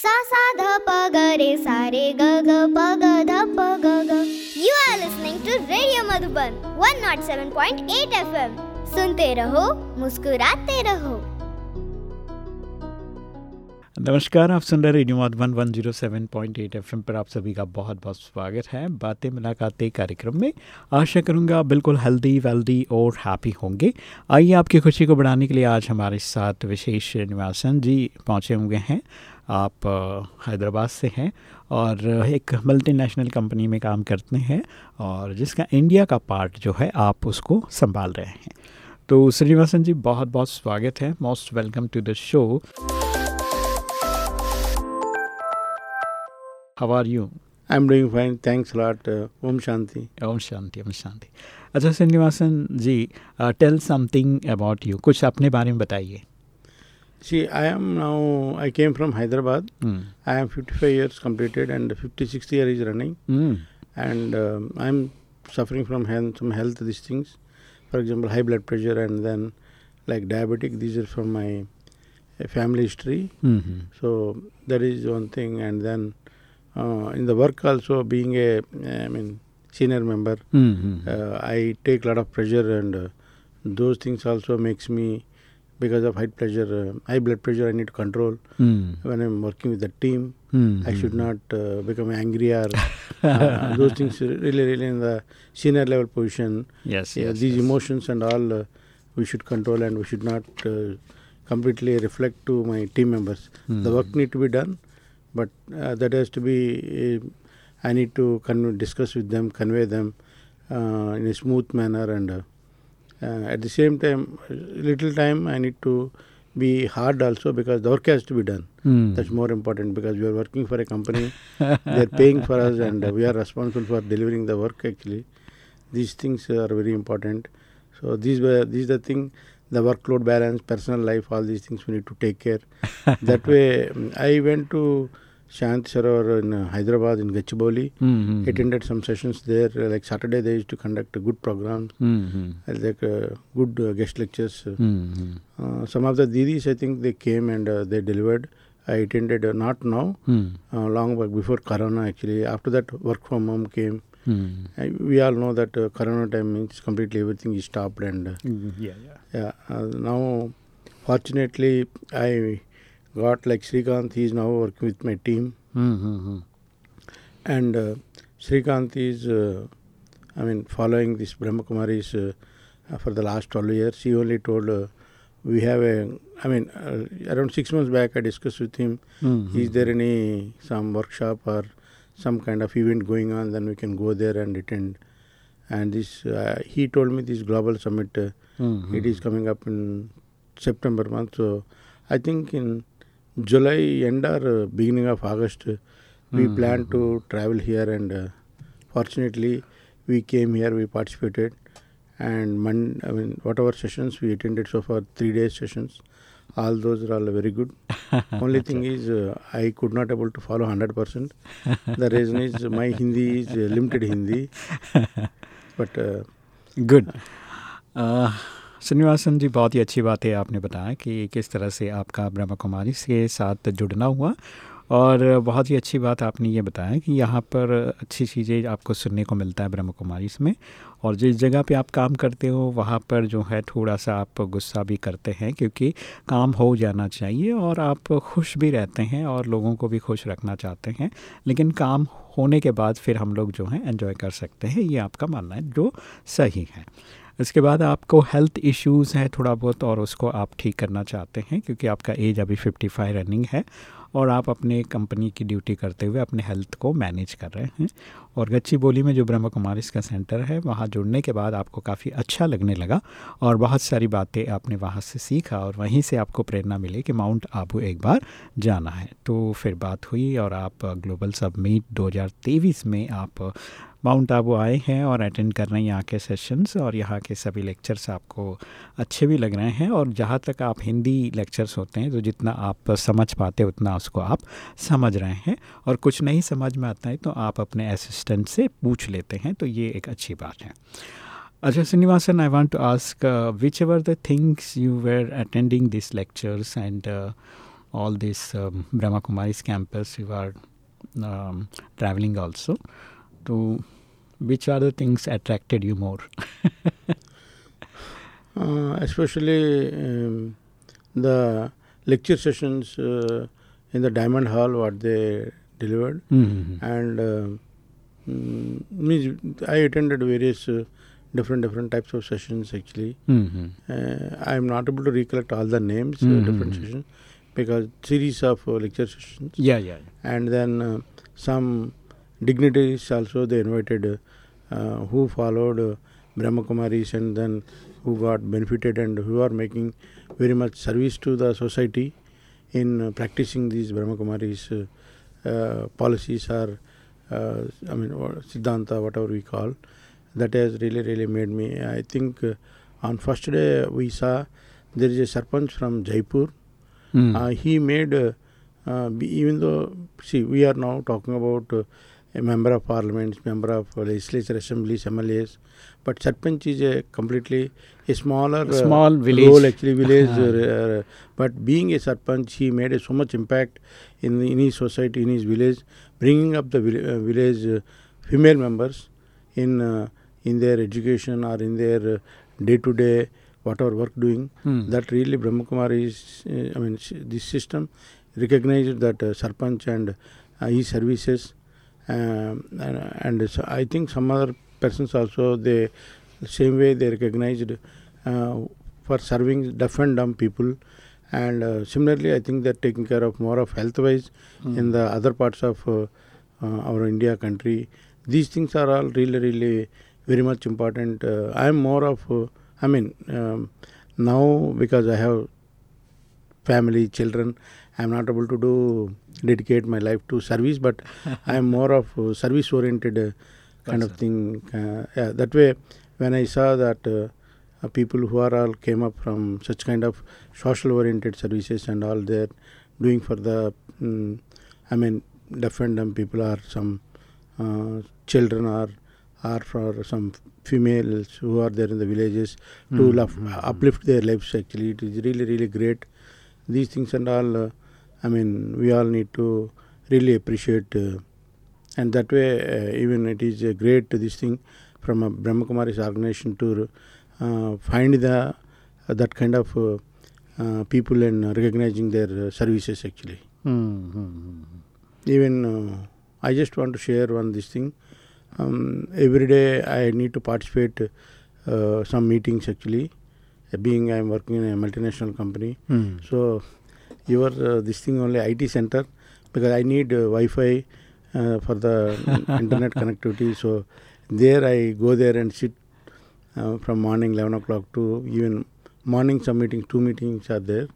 सा सा, ध, प, ग, रे, सा, रे, ग ग, प, ग, ध, प, ग ग. You are listening to Radio Madhuban 107.8 FM. सुनते रहो, मुस्कुराते रहो. नमस्कार, आप सुन रहे रेडियो मधुबन 107.8 एफएम पर आप सभी का बहुत बहुत स्वागत है। बातें, मुलाकातें, कार्यक्रम में आशा करूँगा बिल्कुल हेल्दी वेल्दी और हैप्पी होंगे। आइए, आपकी खुशी को बढ़ाने के लिए आज हमारे साथ विशेष निवासन जी पहुँचे हुए हैं। आप हैदराबाद से हैं और एक मल्टीनेशनल कंपनी में काम करते हैं और जिसका इंडिया का पार्ट जो है आप उसको संभाल रहे हैं। तो श्रीनिवासन जी बहुत बहुत स्वागत है। Most welcome to the show how are you doing fine. Thanks a lot. Uh, Om Shanti. Om Shanti Om Shanti अच्छा Srinivasan ji tell something about you कुछ अपने बारे में बताइए। See, I am now, I came from Hyderabad. Mm. I am 55 years completed and 56 year is running. Mm. And um, I'm suffering from some health, these things. For example, high blood pressure and then like diabetic, these are from my uh, family history. Mm-hmm. So that is one thing. And then uh, in the work also, being a, I mean, senior member, mm-hmm. uh, I take a lot of pressure and uh, those things also makes me because of high pressure, uh, high blood pressure, I need to control. Mm. When I'm working with the team, mm. I should hmm. not uh, become angry or uh, those things. Really, really in the senior level position. Yes, yes. These yes. emotions and all uh, we should control, and we should not uh, completely reflect to my team members. Mm. The work need to be done, but uh, that has to be. I need to con- discuss with them, convey them in a smooth manner, and uh, at the same time, little time I need to be hard also because the work has to be done. Mm. That's more important because we are working for a company, they are paying for us, and we are responsible for delivering the work actually. These things are very important. So, these were these the thing the workload balance, personal life, all these things we need to take care. that way, I went to Shanti Sarovar in uh, Hyderabad in Gachibowli. Mm-hmm. Attended some sessions there. like Saturday, they used to conduct a good programs, mm-hmm. Hmm. like uh, good uh, guest lectures. Mm-hmm. Uh, some of the didis, I think, they came and uh, they delivered. I attended uh, not now, mm. long back before Corona actually. After that, work from home came. Mm. We all know that Corona time means completely everything is stopped and yeah, yeah. yeah now, fortunately, I got like Srikanth, he is now working with my team. Mm-hmm. And uh, Srikanth is, uh, I mean, following this Brahma Kumaris uh, for the last 12 years. He only told, uh, we have a, I mean, uh, around six months back I discussed with him, mm-hmm. is there any, some workshop or some kind of event going on, then we can go there and attend. And this, uh, he told me this global summit, mm-hmm. it is coming up in September month. So I think in july end or uh, beginning of august uh, we Mhm. plan to travel here and uh, fortunately we came here we participated and Mon- I mean whatever sessions we attended so far three days sessions all those are all very good only thing is uh, I could not able to follow 100%. the reason is my Hindi is uh, limited Hindi. But uh, good Srinivasan ji, बहुत ही अच्छी बात है आपने बताया कि किस तरह से आपका ब्रह्मा कुमारी के साथ जुड़ना हुआ और बहुत ही अच्छी बात आपने ये बताया कि यहाँ पर अच्छी चीज़ें आपको सुनने को मिलता है ब्रह्म कुमारी में और जिस जगह पे आप काम करते हो, वहाँ पर जो है थोड़ा सा आप गुस्सा भी करते हैं क्योंकि काम हो जाना चाहिए और आप खुश भी रहते हैं और लोगों को भी खुश रखना चाहते हैं। लेकिन काम होने के बाद फिर हम लोग जो हैं एंजॉय कर सकते हैं, ये आपका मानना है जो सही है। इसके बाद आपको हेल्थ इश्यूज़ हैं, थोड़ा बहुत, और उसको आप ठीक करना चाहते हैं, क्योंकि आपका एज अभी 55 रनिंग है, और आप अपने कंपनी की ड्यूटी करते हुए अपने हेल्थ को मैनेज कर रहे हैं। और गच्ची बोली में जो ब्रह्म कुमारिस का सेंटर है, वहाँ जुड़ने के बाद आपको काफ़ी अच्छा लगने लगा, और बहुत सारी बातें आपने वहाँ से सीखा, और वहीं से आपको प्रेरणा मिली कि माउंट आबू एक बार जाना है। तो फिर बात हुई, और आप ग्लोबल सबमिट 2023 में आप माउंट आबू आए हैं और अटेंड कर रहे हैं यहाँ के सेशंस और यहाँ के सभी लेक्चर्स आपको अच्छे भी लग रहे हैं और जहाँ तक आप हिंदी लेक्चर्स होते हैं तो जितना आप समझ पाते उतना उसको आप समझ रहे हैं और कुछ नहीं समझ में आता है तो आप अपने असिस्टेंट से पूछ लेते हैं तो ये एक अच्छी बात है अच्छा to ask uh, whichever the things you were attending these lectures and uh, all this um, Brahma Kumaris campus, you are um, traveling also. So, which the things attracted you more? uh, especially um, the lecture sessions uh, in the Diamond Hall, what they delivered, Mm-hmm. and uh, mm, I attended various different different types of sessions actually. Mm-hmm. Uh, I am not able to recollect all the names, Mhm. uh, different sessions, because series of uh, lecture sessions, Yeah, yeah. and then some dignitaries also they invited uh, who followed uh, Brahma Kumaris and then who got benefited and who are making very much service to the society in uh, practicing these Brahma Kumaris policies or uh, I mean Siddhanta whatever we call that has really really made me I think uh, on first day we saw there is a sarpanch from Jaipur Mm. uh, he made uh, uh, even though see we are now talking about uh, a member of parliament member of uh, legislature assemblies mlas but sarpanch is a completely a smaller uh, Small village. role actually village Ah. uh, uh, but being a sarpanch he made a, so much impact in in his society in his village bringing up the vil- uh, village uh, female members in uh, in their education or in their day to day whatever work doing Mm. that really Brahma Kumari is, uh, I mean, this system recognized that uh, Sarpanch and uh, his services, um, and, and so I think some other persons also they same way they recognized uh, for serving deaf and dumb people, and uh, similarly I think they're taking care of more of health wise in the other parts of uh, uh, our India country. These things are all really really very much important. Uh, I am more of uh, I mean. Um, now because i have family children i am not able to do dedicate my life to service but i am more of service oriented uh, kind of thing uh, yeah, that way when i saw that uh, uh, people who are all came up from such kind of social oriented services and all they're doing for the mm, i mean deaf and dumb people are some uh, children are are for some females who are there in the villages to Mm, love, mm, mm. uplift their lives actually. It is really really great. These things and all uh, i mean we all need to really appreciate uh, and that way uh, even it is a great to this thing from a brahma kumaris organization to uh, find the uh, that kind of uh, uh, people and recognizing their uh, services actually Mm, mm, mm. even uh, i just want to share one this thing um, every day i need to participate uh, some meetings actually uh, being i'm working in a multinational company Mm. so your uh, this thing only IT center because I need uh, Wi-Fi uh, for the internet connectivity. So there I go there and sit uh, from morning 11 o'clock to even morning some meetings, two meetings are there.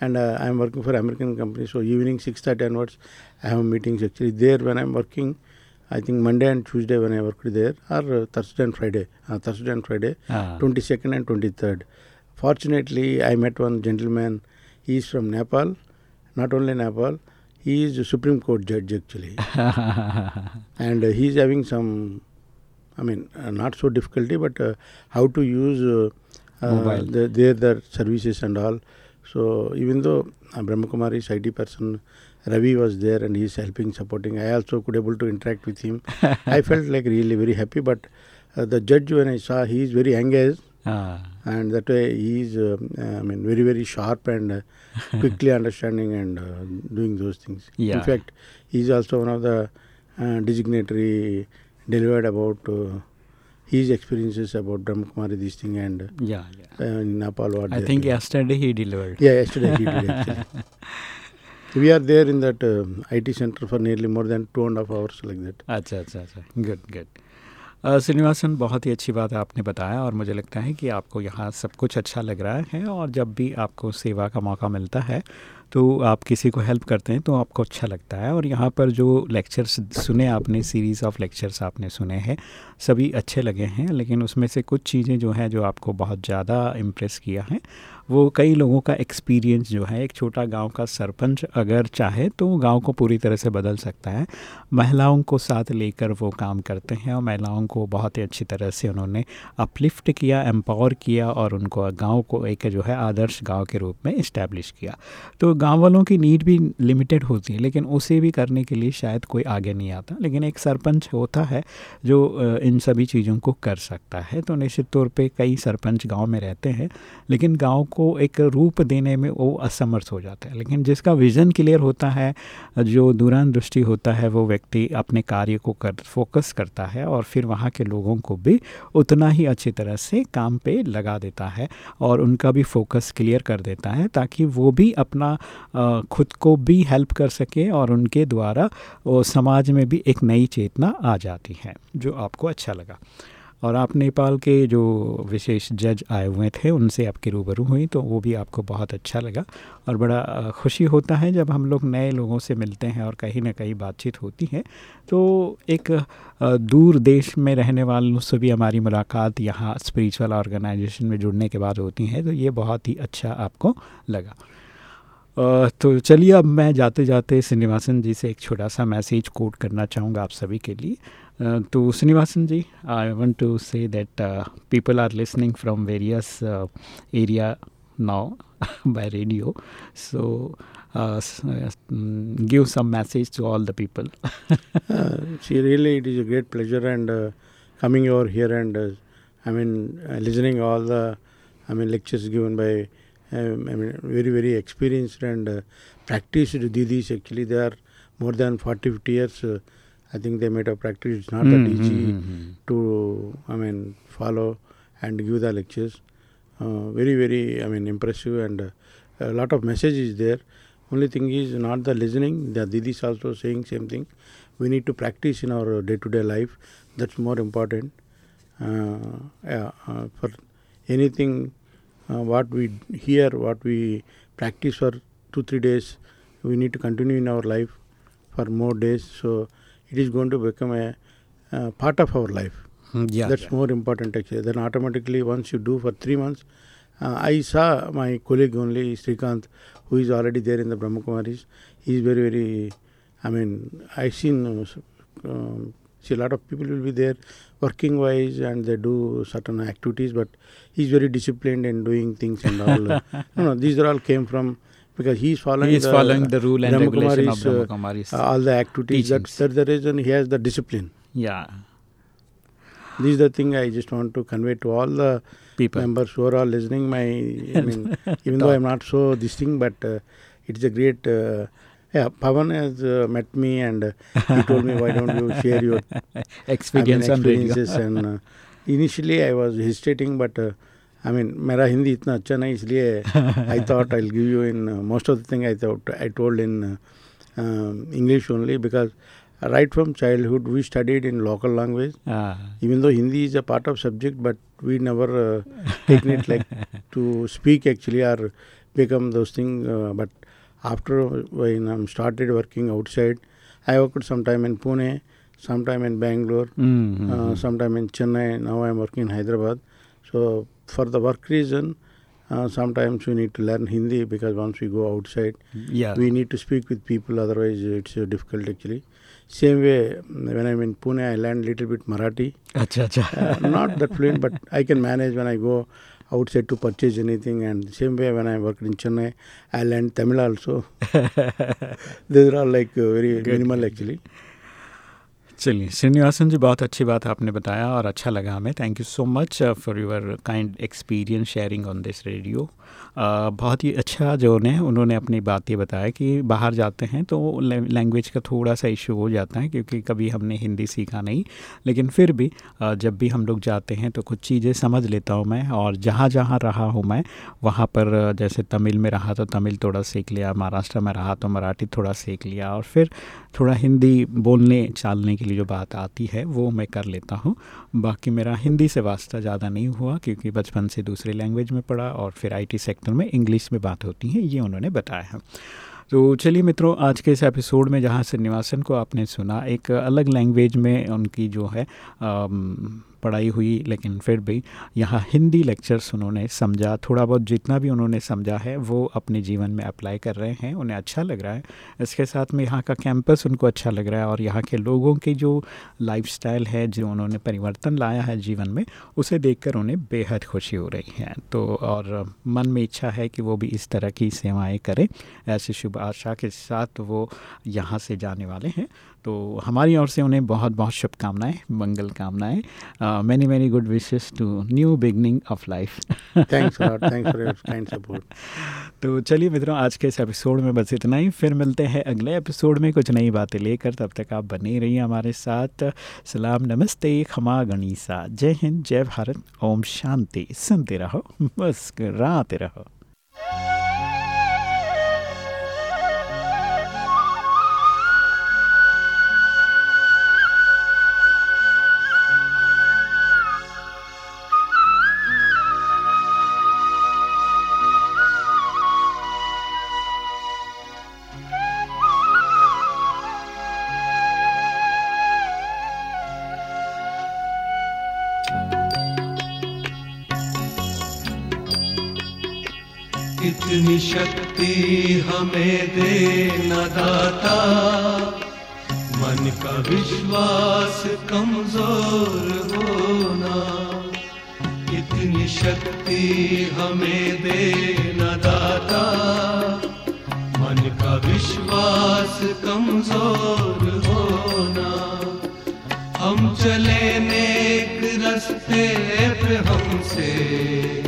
And uh, I'm working for American company, so evening 6:30 onwards, I have meetings actually there when I'm working. I think Monday and Tuesday when I worked there, or uh, Thursday and Friday, uh, Thursday and Friday, Ah. 22nd and 23rd. Fortunately, I met one gentleman. He is from Nepal. Not only Nepal, he is a Supreme Court judge actually, and uh, he is having some, I mean, uh, not so difficulty, but uh, how to use uh, uh, Mobile. the, their their services and all. So even though uh, Brahma Kumari's IT person Ravi was there and he is helping, supporting, I also could able to interact with him. I felt like really very happy. But uh, the judge when I saw, he is very engaged Ah. And that way he is, uh, I mean, very, very sharp and uh, quickly understanding and uh, doing those things. Yeah. In fact, he is also one of the designatory delivered about his experiences about Brahmakumari, this thing, and yeah, yeah. Uh, Nepal. What I think yesterday he delivered. Yeah, yesterday he delivered. we are there in that uh, IT center for nearly more than two and a half hours, like that. Acha, acha, acha. Good, good. Srinivasan, बहुत ही अच्छी बात आपने बताया और मुझे लगता है कि आपको यहाँ सब कुछ अच्छा लग रहा है और जब भी आपको सेवा का मौका मिलता है तो आप किसी को हेल्प करते हैं तो आपको अच्छा लगता है। और यहाँ पर जो लेक्चर्स सुने आपने, सीरीज़ ऑफ़ लेक्चर्स आपने सुने हैं, सभी अच्छे लगे हैं, लेकिन उसमें से कुछ चीज़ें जो हैं जो आपको बहुत ज़्यादा इम्प्रेस किया है वो कई लोगों का एक्सपीरियंस जो है, एक छोटा गाँव का सरपंच अगर चाहे तो गाँव को पूरी तरह से बदल सकता है। महिलाओं को साथ लेकर वो काम करते हैं और महिलाओं को बहुत ही अच्छी तरह से उन्होंने अपलिफ्ट किया एम्पावर किया और उनको गाँव को एक जो है आदर्श गाँव के रूप में इस्टेब्लिश किया। तो गाँव वालों की नीड भी लिमिटेड होती है, लेकिन उसे भी करने के लिए शायद कोई आगे नहीं आता। लेकिन एक सरपंच होता है जो इन सभी चीज़ों को कर सकता है। तो निश्चित तौर पे कई सरपंच गाँव में रहते हैं, लेकिन गाँव को एक रूप देने में वो असमर्थ हो जाता है। लेकिन जिसका विज़न क्लियर होता है, जो दूरान दृष्टि होता है, वो व्यक्ति अपने कार्य को कर फोकस करता है और फिर वहाँ के लोगों को भी उतना ही अच्छी तरह से काम पे लगा देता है और उनका भी फोकस क्लियर कर देता है ताकि वो भी अपना खुद को भी हेल्प कर सके और उनके द्वारा समाज में भी एक नई चेतना आ जाती है, जो आपको अच्छा लगा। और आप नेपाल के जो विशेष जज आए हुए थे, उनसे आपकी रूबरू हुई तो वो भी आपको बहुत अच्छा लगा। और बड़ा खुशी होता है जब हम लोग नए लोगों से मिलते हैं और कहीं ना कहीं बातचीत होती है। तो एक दूर देश में रहने वालों से भी हमारी मुलाकात यहाँ स्पिरिचुअल ऑर्गेनाइजेशन में जुड़ने के बाद होती है तो ये बहुत ही अच्छा आपको लगा। तो चलिए अब मैं जाते जाते श्रीनिवासन जी से एक छोटा सा मैसेज कोट करना चाहूँगा आप सभी के लिए। Uh, to Srinivasan ji, I want to say that uh, people are listening from various uh, area now by radio. So uh, mm, give some message to all the people. uh, see, really, it is a great pleasure and uh, coming over here and uh, I mean listening all the I mean lectures given by um, I mean very very experienced and uh, practiced didis. Actually, they are more than 40 50 years I think they made a practice. It's not mm, that easy mm, to, I mean, follow and give the lectures. Uh, very, very, I mean, impressive and uh, a lot of message is there. Only thing is not the listening. The Didi also saying same thing. We need to practice in our day-to-day life. That's more important. Uh, yeah, uh, for anything, uh, what we hear, what we practice for two, three days, we need to continue in our life for more days. So it is going to become a uh, part of our life. Hmm, yeah, that's yeah. more important actually. Then automatically, once you do for three months, uh, I saw my colleague only Srikanth, who is already there in the Brahma Kumaris. He is very very. I mean, I seen. Uh, um, see a lot of people will be there working wise and they do certain activities but he's very disciplined in doing things and all no no these are all came from because he is following, he is the, following the rule and Brahma regulation of Brahma Kumari's uh, all the activities. That's, that's the reason he has the discipline. Yeah. This is the thing I just want to convey to all the people members who are all listening. My, I mean, even though I'm not so this thing, but uh, it's a great. Uh, yeah, Pavan has uh, met me and uh, he told me, why don't you share your experience I mean, experiences? and uh, initially I was hesitating, but uh, I mean मेरा हिंदी इतना अच्छा नहीं इसलिए I thought I give you in most of the thing I thought I told in English only because right from childhood we studied in local language ah. even though hindi is a part of subject but we never uh, taken it like to speak actually or become those things uh, but after when i started working outside i worked sometime in pune sometime in bangalore mm-hmm. uh, sometime in chennai now i'm working in hyderabad so for the work reason, uh, sometimes we need to learn Hindi because once we go outside, yeah. we need to speak with people. Otherwise, it's uh, difficult actually. Same way, when I'm in Pune, I learn little bit Marathi. Achha, achha. uh, not that fluent, but I can manage when I go outside to purchase anything. And same way, when I work in Chennai, I learn Tamil also. These are all like uh, very Good. minimal actually. चलिए, श्रीनिवासन जी, बहुत अच्छी बात आपने बताया और अच्छा लगा हमें। Thank you so much for your kind experience sharing on this radio बहुत ही अच्छा जो ने, उन्होंने अपनी बात ये बताया कि बाहर जाते हैं तो लैंग्वेज का थोड़ा सा इशू हो जाता है क्योंकि कभी हमने हिंदी सीखा नहीं। लेकिन फिर भी जब भी हम लोग जाते हैं तो कुछ चीज़ें समझ लेता हूँ मैं और जहाँ जहाँ रहा हूँ मैं, वहाँ पर जैसे तमिल में रहा तो तमिल थोड़ा सीख लिया, महाराष्ट्र में रहा तो मराठी थोड़ा सीख लिया और फिर थोड़ा हिंदी बोलने, चालने के लिए जो बात आती है, वो मैं कर लेता हूँ। बाकी मेरा हिंदी से वास्ता ज़्यादा नहीं हुआ, क्योंकि बचपन से दूसरे लैंग्वेज में पढ़ा और फिर आईटी सेक्टर में इंग्लिश में बात होती है, ये उन्होंने बताया है। तो चलिए मित्रों, आज के इस एपिसोड में जहाँ श्रीनिवासन को आपने सुना, एक अलग लैंग्वेज में उनकी जो है पढ़ाई हुई, लेकिन फिर भी यहाँ हिंदी लेक्चर्स उन्होंने समझा। थोड़ा बहुत जितना भी उन्होंने समझा है, वो अपने जीवन में अप्लाई कर रहे हैं, उन्हें अच्छा लग रहा है। इसके साथ में यहाँ का कैंपस उनको अच्छा लग रहा है और यहाँ के लोगों की जो लाइफ है, जो उन्होंने परिवर्तन लाया है जीवन में, उसे देख उन्हें बेहद खुशी हो रही है। तो और मन में इच्छा है कि वो भी इस तरह की सेवाएँ करें। ऐसी शुभ आशा के साथ वो यहाँ से जाने वाले हैं। तो हमारी ओर से उन्हें बहुत बहुत शुभकामनाएँ मंगल कामनाएँ many many good wishes to new beginning of life thanks thanks for kind support तो चलिए मित्रों आज के इस एपिसोड में बस इतना ही। फिर मिलते हैं अगले एपिसोड में कुछ नई बातें लेकर। तब तक आप बने रहिए हमारे साथ। सलाम नमस्ते खमा गणिसा। जय हिंद जय भारत। ओम शांति। सुनते रहो मुस्कराते रहो। हमें दे न दाता। मन का विश्वास कमज़ोर होना। इतनी शक्ति हमें दे न दाता। मन का विश्वास कमज़ोर होना। हम चले नेक रस्ते पे हमसे।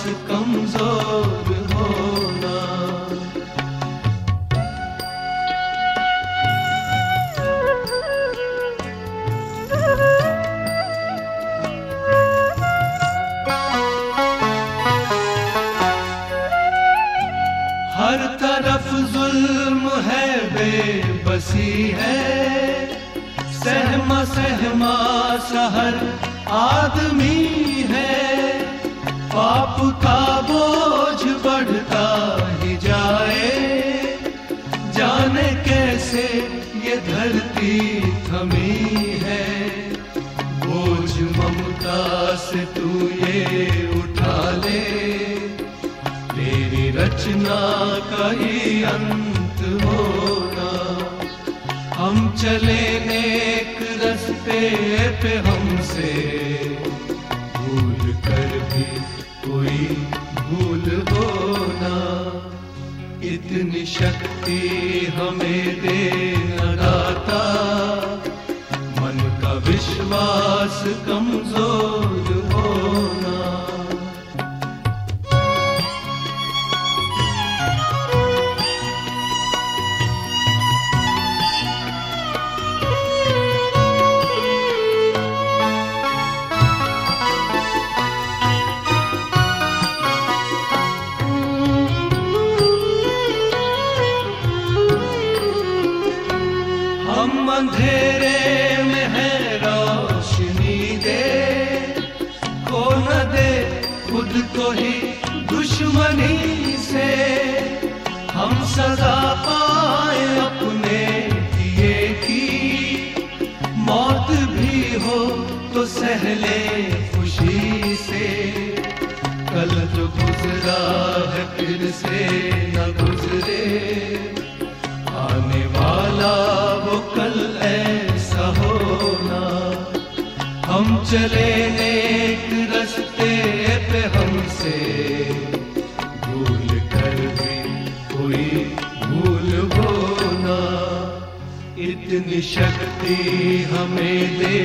विश्वास कमज़ोर होना। हर तरफ़ जुल्म है बेबसी है। सहमा सहमा शहर आदमी है। पाप का बोझ बढ़ता ही जाए। जाने कैसे ये धरती थमी है। बोझ ममता से तू ये उठा ले। तेरी रचना का ही अंत होना हम चले नेक रस्ते पे हमसे। इतनी शक्ति हमें दे दाता। मन का विश्वास कमज़ोर हम अंधेरे में है रोशनी दे। खो न दे खुद को ही दुश्मनी से। हम सजा पाए अपने दिए की। मौत भी हो तो सहले खुशी से। कल जो गुजरा है फिर से न गुजरे। आने वाला चले नेक रस्ते पे हमसे। भूल कर भी कोई भूल हो ना। इतनी शक्ति हमें दे